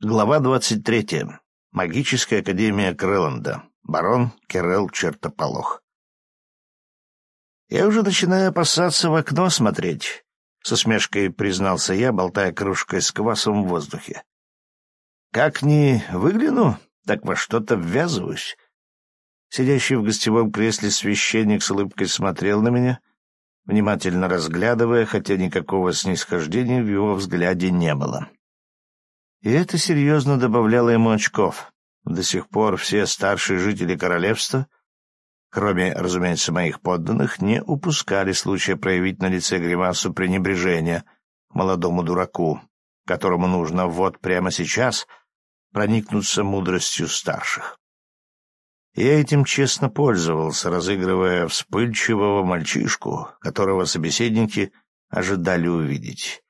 Глава двадцать третья. Магическая академия Крэланда. Барон Керел Чертополох. «Я уже начинаю опасаться в окно смотреть», — с усмешкой признался я, болтая кружкой с квасом в воздухе. «Как ни выгляну, так во что-то ввязываюсь». Сидящий в гостевом кресле священник с улыбкой смотрел на меня, внимательно разглядывая, хотя никакого снисхождения в его взгляде не было. И это серьезно добавляло ему очков. До сих пор все старшие жители королевства, кроме, разумеется, моих подданных, не упускали случая проявить на лице гримасу пренебрежения молодому дураку, которому нужно вот прямо сейчас проникнуться мудростью старших. Я этим честно пользовался, разыгрывая вспыльчивого мальчишку, которого собеседники ожидали увидеть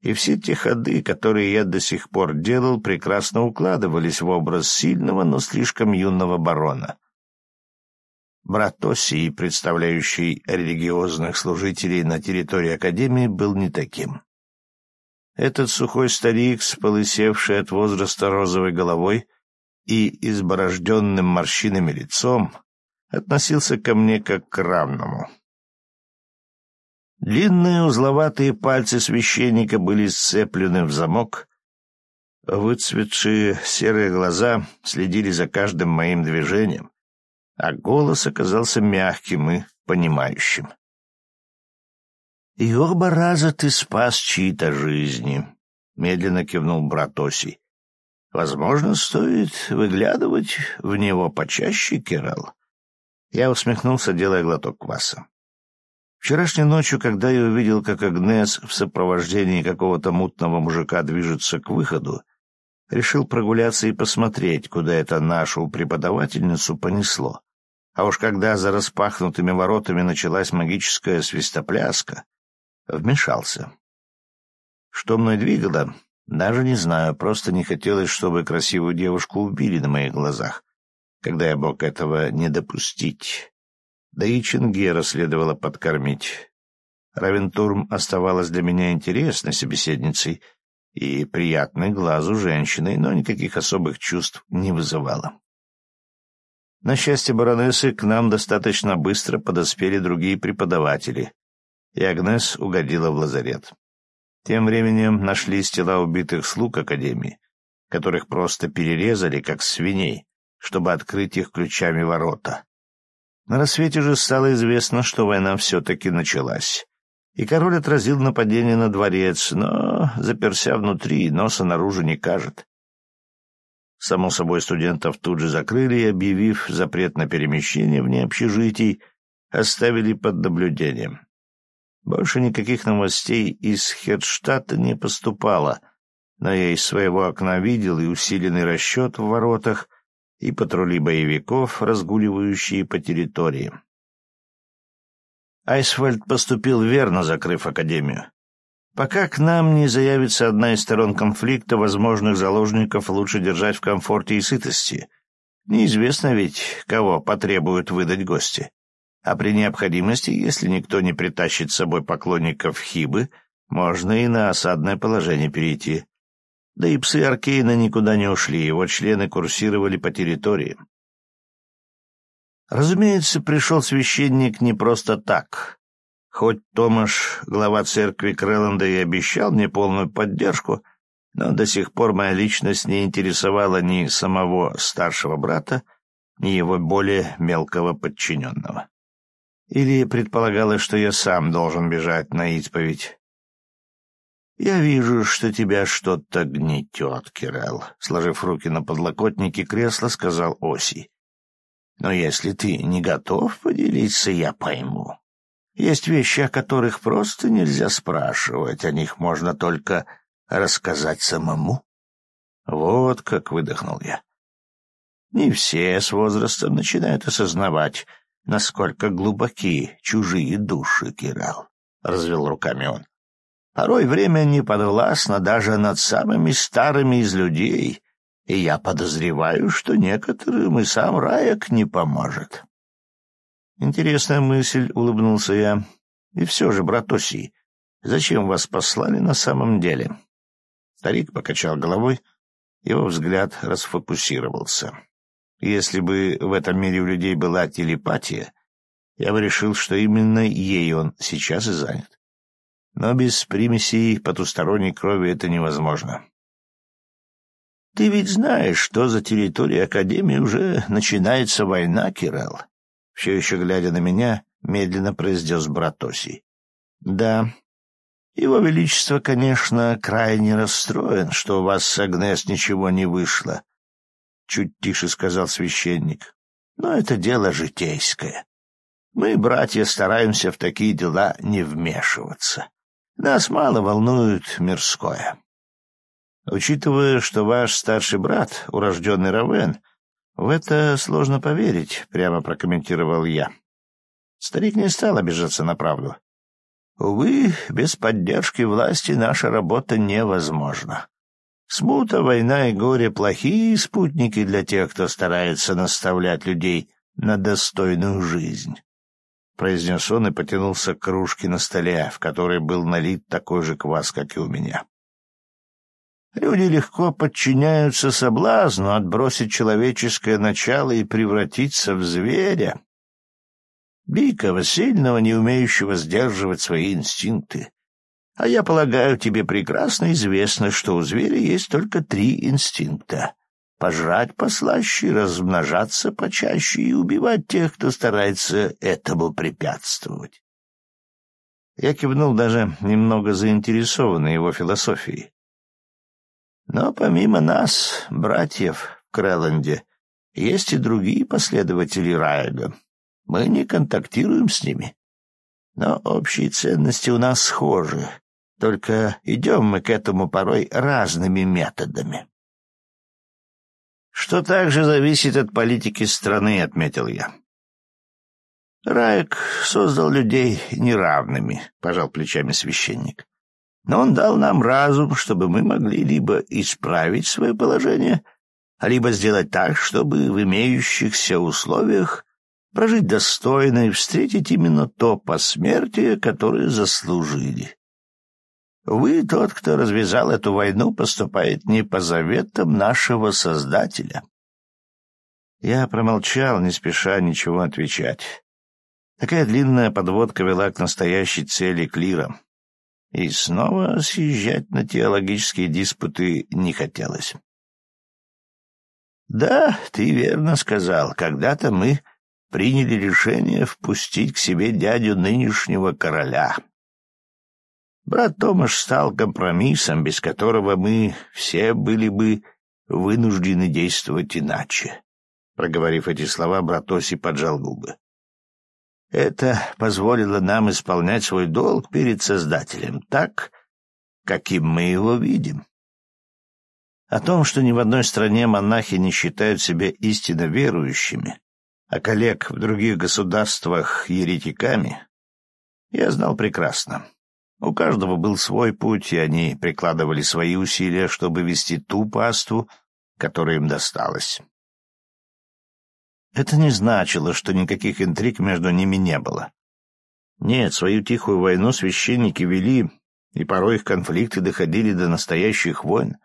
и все те ходы, которые я до сих пор делал, прекрасно укладывались в образ сильного, но слишком юного барона. Брат Осии, представляющий религиозных служителей на территории Академии, был не таким. Этот сухой старик с полысевшей от возраста розовой головой и изборожденным морщинами лицом относился ко мне как к равному. Длинные узловатые пальцы священника были сцеплены в замок. Выцветшие серые глаза следили за каждым моим движением, а голос оказался мягким и понимающим. «И оба раза ты спас чьи-то жизни», — медленно кивнул брат Оси. «Возможно, стоит выглядывать в него почаще, Кирилл». Я усмехнулся, делая глоток кваса. Вчерашней ночью, когда я увидел, как Агнес в сопровождении какого-то мутного мужика движется к выходу, решил прогуляться и посмотреть, куда это нашу преподавательницу понесло. А уж когда за распахнутыми воротами началась магическая свистопляска, вмешался. Что мной двигало, даже не знаю, просто не хотелось, чтобы красивую девушку убили на моих глазах, когда я мог этого не допустить. Да и Чингера следовало подкормить. Равентурм оставалась для меня интересной собеседницей и приятной глазу женщиной, но никаких особых чувств не вызывала. На счастье баронессы к нам достаточно быстро подоспели другие преподаватели, и Агнес угодила в лазарет. Тем временем нашлись тела убитых слуг Академии, которых просто перерезали, как свиней, чтобы открыть их ключами ворота. На рассвете же стало известно, что война все-таки началась. И король отразил нападение на дворец, но, заперся внутри, носа наружу не кажет. Само собой, студентов тут же закрыли объявив запрет на перемещение вне общежитий, оставили под наблюдением. Больше никаких новостей из Хедштадта не поступало, но я из своего окна видел и усиленный расчет в воротах — и патрули боевиков, разгуливающие по территории. Айсфальд поступил верно, закрыв Академию. Пока к нам не заявится одна из сторон конфликта, возможных заложников лучше держать в комфорте и сытости. Неизвестно ведь, кого потребуют выдать гости. А при необходимости, если никто не притащит с собой поклонников Хибы, можно и на осадное положение перейти. Да и псы Аркейна никуда не ушли, его члены курсировали по территории. Разумеется, пришел священник не просто так. Хоть Томаш, глава церкви Крэланда, и обещал мне полную поддержку, но до сих пор моя личность не интересовала ни самого старшего брата, ни его более мелкого подчиненного. Или предполагалось, что я сам должен бежать на исповедь. «Я вижу, что тебя что-то гнетет, Кирелл», — сложив руки на подлокотнике кресла, сказал Оси. «Но если ты не готов поделиться, я пойму. Есть вещи, о которых просто нельзя спрашивать, о них можно только рассказать самому». Вот как выдохнул я. Не все с возрастом начинают осознавать, насколько глубоки чужие души, Кирелл, — развел руками он. Порой время не подвластно даже над самыми старыми из людей, и я подозреваю, что некоторым и сам Раек не поможет. Интересная мысль, — улыбнулся я. И все же, брат Оси, зачем вас послали на самом деле? Старик покачал головой, Его взгляд расфокусировался. Если бы в этом мире у людей была телепатия, я бы решил, что именно ей он сейчас и занят. Но без примесей потусторонней крови это невозможно. Ты ведь знаешь, что за территорией Академии уже начинается война, Кирелл? Все еще глядя на меня, медленно произнес Братосий. Да. Его Величество, конечно, крайне расстроен, что у вас с Агнес ничего не вышло. Чуть тише сказал священник. Но это дело житейское. Мы, братья, стараемся в такие дела не вмешиваться. Нас мало волнует мирское. Учитывая, что ваш старший брат, урожденный Равен, в это сложно поверить, прямо прокомментировал я. Старик не стал обижаться на правду. Увы, без поддержки власти наша работа невозможна. Смута, война и горе — плохие спутники для тех, кто старается наставлять людей на достойную жизнь. Произнес он и потянулся к кружке на столе, в которой был налит такой же квас, как и у меня. Люди легко подчиняются соблазну отбросить человеческое начало и превратиться в зверя. Дикого, сильного, не умеющего сдерживать свои инстинкты. А я полагаю, тебе прекрасно известно, что у зверя есть только три инстинкта — пожрать послаще, размножаться почаще и убивать тех, кто старается этому препятствовать. Я кивнул даже немного заинтересованный его философией. Но помимо нас, братьев в Крэлленде, есть и другие последователи Райга. Мы не контактируем с ними. Но общие ценности у нас схожи, только идем мы к этому порой разными методами. Что также зависит от политики страны, отметил я. Раек создал людей неравными, пожал плечами священник но он дал нам разум, чтобы мы могли либо исправить свое положение, либо сделать так, чтобы в имеющихся условиях прожить достойно и встретить именно то посмертие, которое заслужили. Вы, тот, кто развязал эту войну, поступает не по заветам нашего Создателя. Я промолчал, не спеша ничего отвечать. Такая длинная подводка вела к настоящей цели Клира. И снова съезжать на теологические диспуты не хотелось. «Да, ты верно сказал. Когда-то мы приняли решение впустить к себе дядю нынешнего короля. Брат Томаш стал компромиссом, без которого мы все были бы вынуждены действовать иначе». Проговорив эти слова, брат Оси поджал губы. Это позволило нам исполнять свой долг перед Создателем так, каким мы его видим. О том, что ни в одной стране монахи не считают себя истинно верующими, а коллег в других государствах еретиками, я знал прекрасно. У каждого был свой путь, и они прикладывали свои усилия, чтобы вести ту паству, которая им досталась. Это не значило, что никаких интриг между ними не было. Нет, свою тихую войну священники вели, и порой их конфликты доходили до настоящих войн.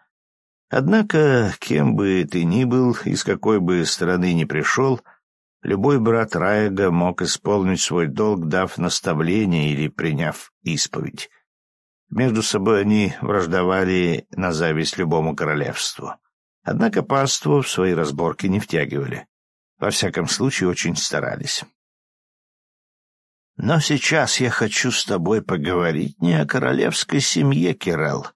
Однако, кем бы ты ни был, из какой бы страны ни пришел, любой брат Раега мог исполнить свой долг, дав наставление или приняв исповедь. Между собой они враждовали на зависть любому королевству. Однако паству в свои разборки не втягивали. Во всяком случае, очень старались. Но сейчас я хочу с тобой поговорить не о королевской семье, Кирелл.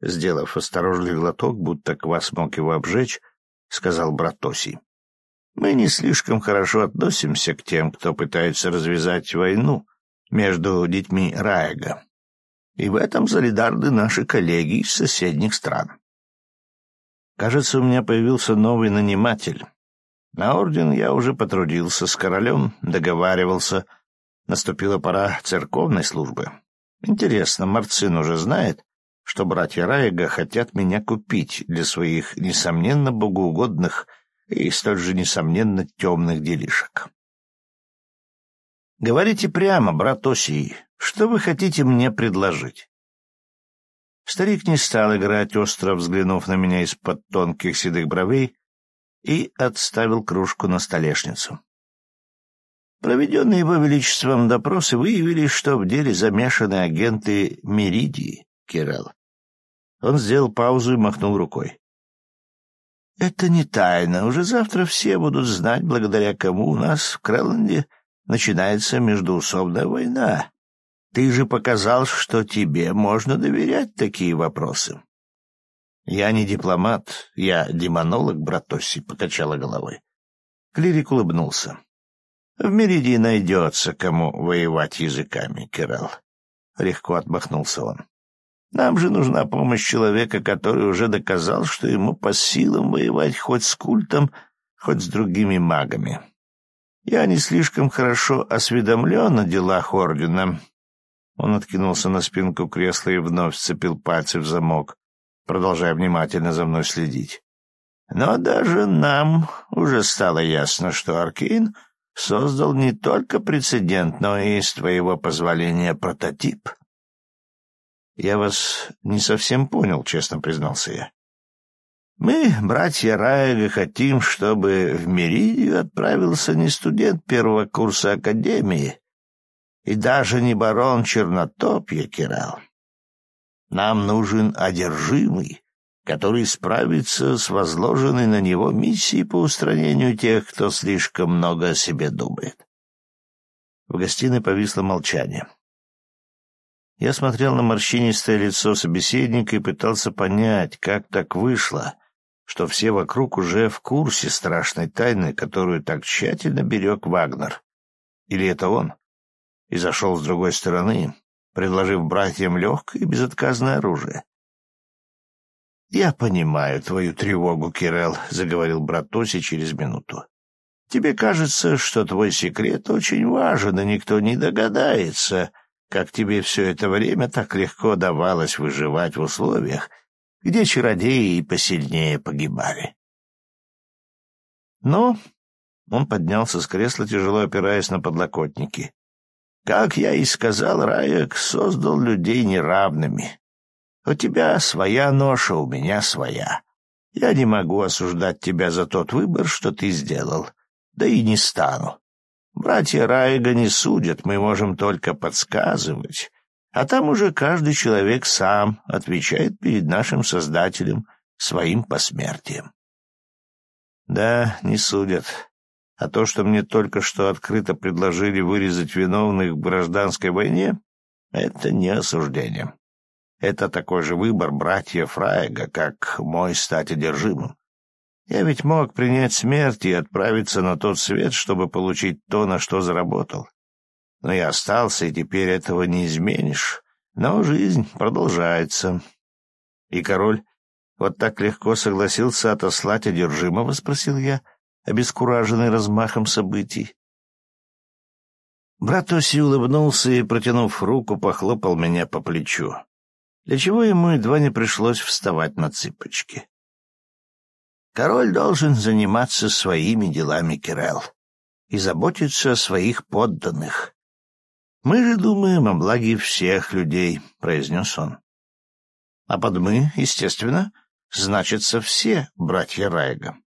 Сделав осторожный глоток, будто квас мог его обжечь, сказал брат Тоси. Мы не слишком хорошо относимся к тем, кто пытается развязать войну между детьми Раега. И в этом солидарны наши коллеги из соседних стран. Кажется, у меня появился новый наниматель. На орден я уже потрудился с королем, договаривался. Наступила пора церковной службы. Интересно, Марцин уже знает, что братья Раега хотят меня купить для своих, несомненно, богоугодных и столь же, несомненно, темных делишек. Говорите прямо, брат Осий, что вы хотите мне предложить? Старик не стал играть, остро взглянув на меня из-под тонких седых бровей, и отставил кружку на столешницу. Проведенные его величеством допросы выявили, что в деле замешаны агенты Меридии, Кирелл. Он сделал паузу и махнул рукой. «Это не тайна. Уже завтра все будут знать, благодаря кому у нас в Крэлленде начинается междуусобная война. Ты же показал, что тебе можно доверять такие вопросы». «Я не дипломат, я демонолог, брат Тосси», — покачала головой. Клирик улыбнулся. «В Меридии найдется, кому воевать языками, Кирелл». Легко отмахнулся он. «Нам же нужна помощь человека, который уже доказал, что ему по силам воевать хоть с культом, хоть с другими магами. Я не слишком хорошо осведомлен о делах Ордена». Он откинулся на спинку кресла и вновь сцепил пальцы в замок продолжая внимательно за мной следить. Но даже нам уже стало ясно, что Аркейн создал не только прецедент, но и, с твоего позволения, прототип. Я вас не совсем понял, честно признался я. Мы, братья Райга, хотим, чтобы в Меридию отправился не студент первого курса Академии и даже не барон Чернотопья, Кирал. Нам нужен одержимый, который справится с возложенной на него миссией по устранению тех, кто слишком много о себе думает. В гостиной повисло молчание. Я смотрел на морщинистое лицо собеседника и пытался понять, как так вышло, что все вокруг уже в курсе страшной тайны, которую так тщательно берег Вагнер. Или это он? И зашел с другой стороны, предложив братьям легкое и безотказное оружие. «Я понимаю твою тревогу, Кирелл», — заговорил брат Тоси через минуту. «Тебе кажется, что твой секрет очень важен, и никто не догадается, как тебе все это время так легко давалось выживать в условиях, где чародеи и посильнее погибали». Но он поднялся с кресла, тяжело опираясь на подлокотники. Как я и сказал, Раек создал людей неравными. У тебя своя ноша, у меня своя. Я не могу осуждать тебя за тот выбор, что ты сделал, да и не стану. Братья Раега не судят, мы можем только подсказывать, а там уже каждый человек сам отвечает перед нашим Создателем своим посмертием. Да, не судят. А то, что мне только что открыто предложили вырезать виновных в гражданской войне, это не осуждение. Это такой же выбор братьев Фрайга, как мой стать одержимым. Я ведь мог принять смерть и отправиться на тот свет, чтобы получить то, на что заработал. Но я остался, и теперь этого не изменишь. Но жизнь продолжается. И король вот так легко согласился отослать одержимого, — спросил я. — обескураженный размахом событий. Брат Оси улыбнулся и, протянув руку, похлопал меня по плечу, для чего ему едва не пришлось вставать на цыпочки. Король должен заниматься своими делами, Кирелл, и заботиться о своих подданных. Мы же думаем о благе всех людей, — произнес он. А под «мы», естественно, значатся все братья Райга.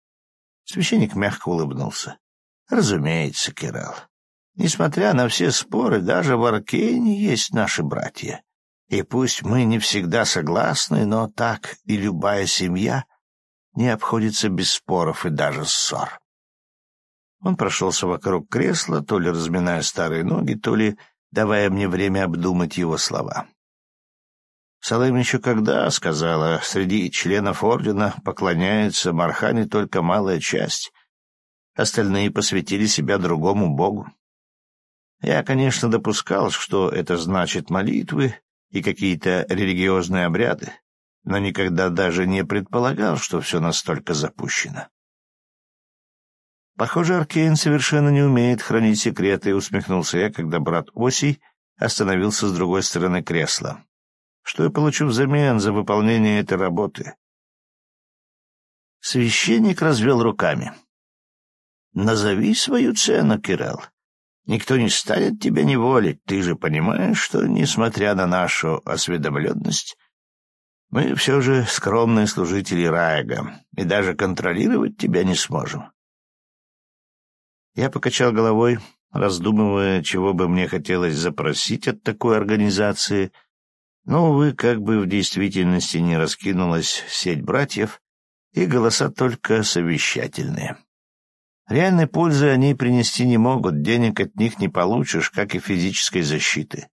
Священник мягко улыбнулся. «Разумеется, Кирилл. Несмотря на все споры, даже в Аркейне есть наши братья. И пусть мы не всегда согласны, но так и любая семья не обходится без споров и даже ссор». Он прошелся вокруг кресла, то ли разминая старые ноги, то ли давая мне время обдумать его слова. Салым еще когда сказала, среди членов ордена поклоняется Мархане только малая часть. Остальные посвятили себя другому богу. Я, конечно, допускал, что это значит молитвы и какие-то религиозные обряды, но никогда даже не предполагал, что все настолько запущено. Похоже, Аркейн совершенно не умеет хранить секреты, усмехнулся я, когда брат Осий остановился с другой стороны кресла. Что я получу взамен за выполнение этой работы? Священник развел руками. «Назови свою цену, Кирилл. Никто не станет тебя неволить. Ты же понимаешь, что, несмотря на нашу осведомленность, Мы все же скромные служители Раега, и даже контролировать тебя не сможем. Я покачал головой, раздумывая, чего бы мне хотелось запросить от такой организации, но, увы, как бы в действительности не раскинулась сеть братьев, и голоса только совещательные. Реальной пользы они принести не могут, денег от них не получишь, как и физической защиты.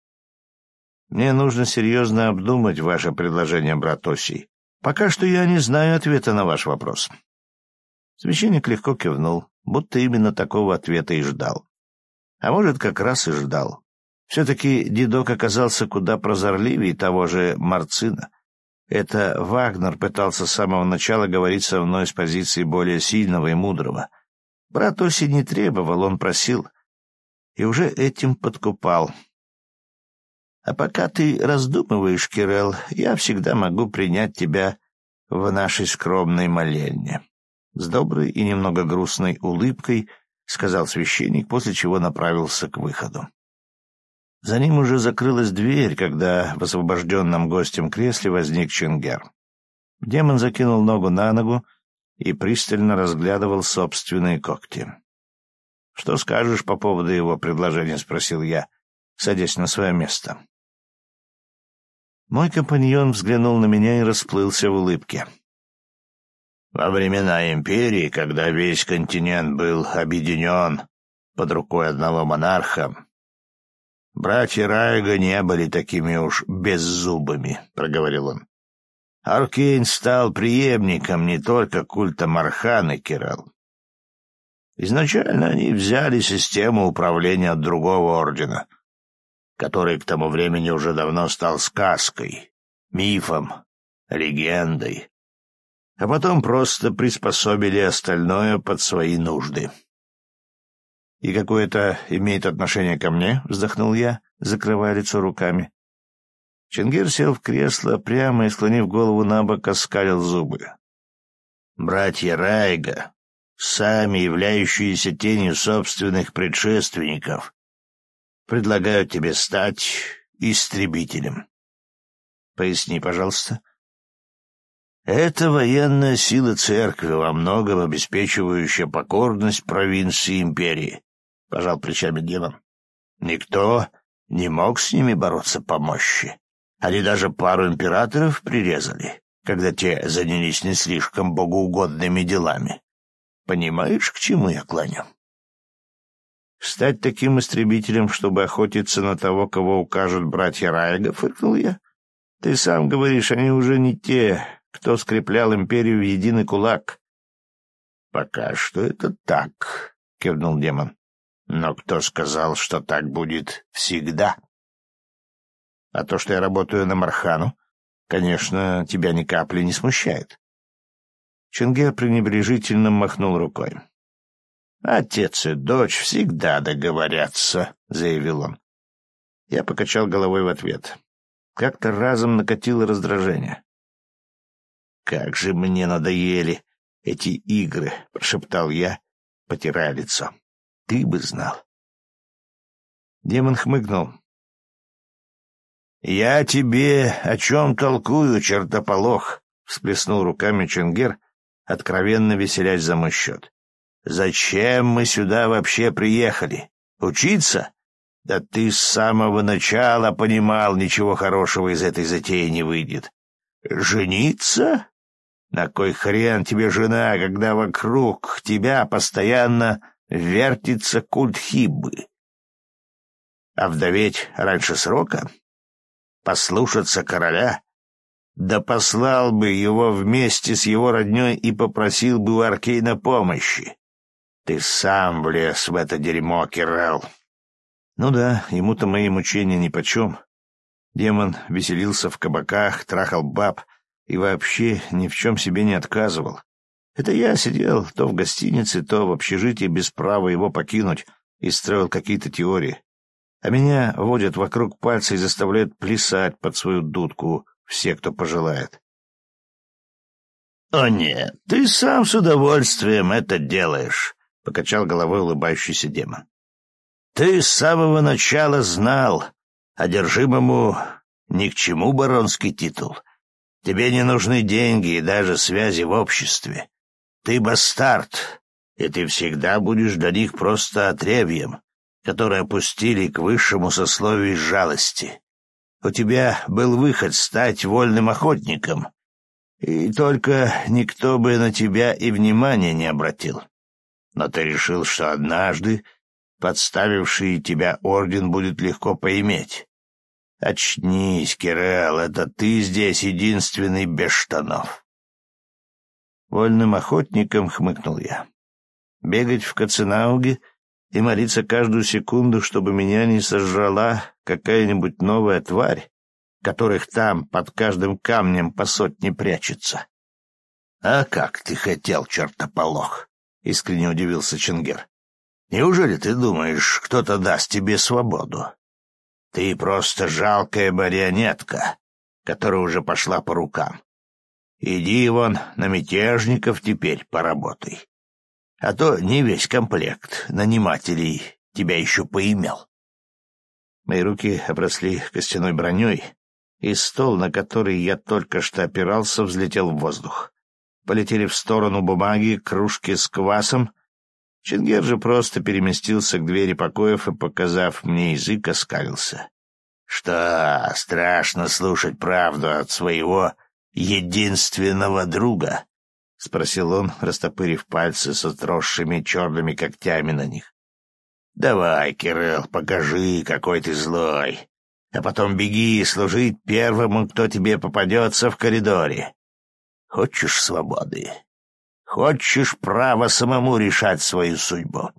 Мне нужно серьезно обдумать ваше предложение, брат Осий. Пока что я не знаю ответа на ваш вопрос. Священник легко кивнул, будто именно такого ответа и ждал. А может, как раз и ждал. Все-таки дедок оказался куда прозорливее того же Марцина. Это Вагнер пытался с самого начала говорить со мной с позиции более сильного и мудрого. Брат Оси не требовал, он просил. И уже этим подкупал. А пока ты раздумываешь, Кирелл, я всегда могу принять тебя в нашей скромной молельне. С доброй и немного грустной улыбкой сказал священник, после чего направился к выходу. За ним уже закрылась дверь, когда в освобожденном гостем кресле возник Чингер. Демон закинул ногу на ногу и пристально разглядывал собственные когти. — Что скажешь по поводу его предложения? — спросил я, садясь на свое место. Мой компаньон взглянул на меня и расплылся в улыбке. Во времена империи, когда весь континент был объединен под рукой одного монарха, братья Райга не были такими уж беззубыми, — проговорил он. Аркейн стал преемником не только культа Мархан и Кирал. Изначально они взяли систему управления от другого ордена — который к тому времени уже давно стал сказкой, мифом, легендой, а потом просто приспособили остальное под свои нужды. «И какое это имеет отношение ко мне?» — вздохнул я, закрывая лицо руками. Чингир сел в кресло прямо и, склонив голову на бок, оскалил зубы. «Братья Райга, сами являющиеся тенью собственных предшественников, Предлагаю тебе стать истребителем. Поясни, пожалуйста. Это военная сила церкви, во многом обеспечивающая покорность провинции империи, — пожал плечами демон. Никто не мог с ними бороться по мощи. Они даже пару императоров прирезали, когда те занялись не слишком богоугодными делами. Понимаешь, к чему я клоню? Стать таким истребителем, чтобы охотиться на того, кого укажут братья Райга, фыркнул я. Ты сам говоришь, они уже не те, кто скреплял империю в единый кулак. Пока что это так, кивнул демон. Но кто сказал, что так будет всегда? А то, что я работаю на Мархану, конечно, тебя ни капли не смущает. Чингер пренебрежительно махнул рукой. «Отец и дочь всегда договорятся», — заявил он. Я покачал головой в ответ. Как-то разом накатило раздражение. «Как же мне надоели эти игры!» — прошептал я, потирая лицо. «Ты бы знал». Демон хмыкнул. «Я тебе о чем толкую, чертополох?» — всплеснул руками Ченгер, откровенно веселясь за мой счет. Зачем мы сюда вообще приехали? Учиться? Да ты с самого начала понимал, ничего хорошего из этой затеи не выйдет. Жениться? На кой хрен тебе жена, когда вокруг тебя постоянно вертится культ хиббы? А вдоветь раньше срока? Послушаться короля? Да послал бы его вместе с его родней и попросил бы у Аркейна помощи. Ты сам влез в это дерьмо, Кирелл. Ну да, ему-то мои мучения нипочем. Демон веселился в кабаках, трахал баб и вообще ни в чем себе не отказывал. Это я сидел то в гостинице, то в общежитии без права его покинуть и строил какие-то теории. А меня водят вокруг пальца и заставляют плясать под свою дудку все, кто пожелает. — О нет, ты сам с удовольствием это делаешь. — покачал головой улыбающийся демон. «Ты с самого начала знал, одержимому ни к чему баронский титул. Тебе не нужны деньги и даже связи в обществе. Ты бастард, и ты всегда будешь для них просто отребьем, который опустили к высшему сословию из жалости. У тебя был выход стать вольным охотником, и только никто бы на тебя и внимания не обратил. Но ты решил, что однажды подставивший тебя орден будет легко поиметь. Очнись, Кирелл, это ты здесь единственный без штанов. Вольным охотником хмыкнул я. Бегать в Каценауге и молиться каждую секунду, чтобы меня не сожрала какая-нибудь новая тварь, которых там под каждым камнем по сотне прячется. — А как ты хотел, чертополох? — искренне удивился Чингер. — Неужели ты думаешь, кто-то даст тебе свободу? Ты просто жалкая марионетка, которая уже пошла по рукам. Иди вон на мятежников теперь поработай. А то не весь комплект нанимателей тебя еще поимел. Мои руки обросли костяной броней, и стол, на который я только что опирался, взлетел в воздух. Полетели в сторону бумаги, кружки с квасом. Чингер же просто переместился к двери покоев и, показав мне язык, оскалился. — Что, страшно слушать правду от своего единственного друга? — спросил он, растопырив пальцы с отросшими черными когтями на них. — Давай, Кирилл, покажи, какой ты злой, а потом беги служить первому, кто тебе попадется в коридоре. Хочешь свободы? Хочешь право самому решать свою судьбу?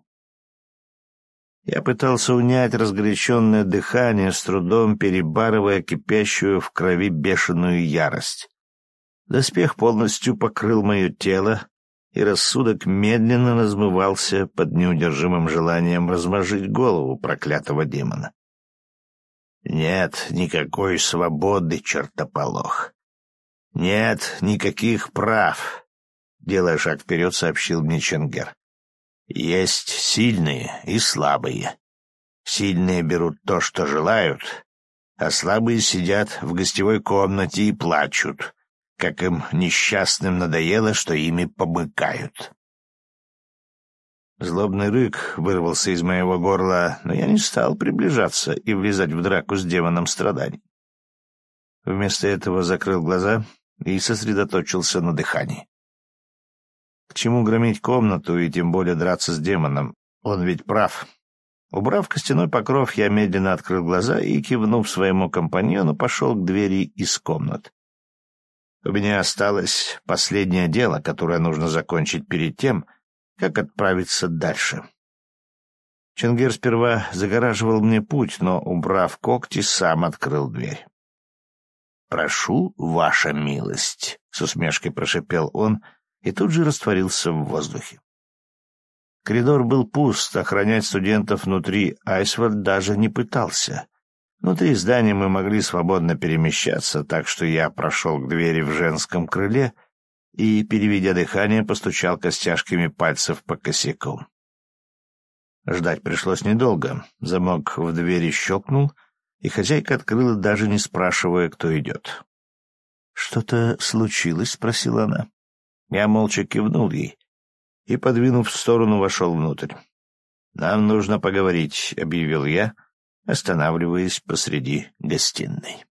Я пытался унять разгоряченное дыхание, с трудом перебарывая кипящую в крови бешеную ярость. Доспех полностью покрыл мое тело, и рассудок медленно размывался под неудержимым желанием размажить голову проклятого демона. Нет никакой свободы, чертополох. «Нет никаких прав», — делая шаг вперед, сообщил мне Ченгер. «Есть сильные и слабые. Сильные берут то, что желают, а слабые сидят в гостевой комнате и плачут, как им несчастным надоело, что ими помыкают». Злобный рык вырвался из моего горла, но я не стал приближаться и влезать в драку с демоном страданий. Вместо этого закрыл глаза и сосредоточился на дыхании. К чему громить комнату и тем более драться с демоном? Он ведь прав. Убрав костяной покров, я медленно открыл глаза и, кивнув своему компаньону, пошел к двери из комнат. У меня осталось последнее дело, которое нужно закончить перед тем, как отправиться дальше. Ченгер сперва загораживал мне путь, но, убрав когти, сам открыл дверь. «Прошу, ваша милость», — с усмешкой прошипел он и тут же растворился в воздухе. Коридор был пуст, охранять студентов внутри Айсвард даже не пытался. Внутри здания мы могли свободно перемещаться, так что я прошел к двери в женском крыле и, переведя дыхание, постучал костяшками пальцев по косяку. Ждать пришлось недолго. Замок в двери щелкнул, и хозяйка открыла, даже не спрашивая, кто идет. — Что-то случилось? — спросила она. Я молча кивнул ей и, подвинув в сторону, вошел внутрь. — Нам нужно поговорить, — объявил я, останавливаясь посреди гостиной.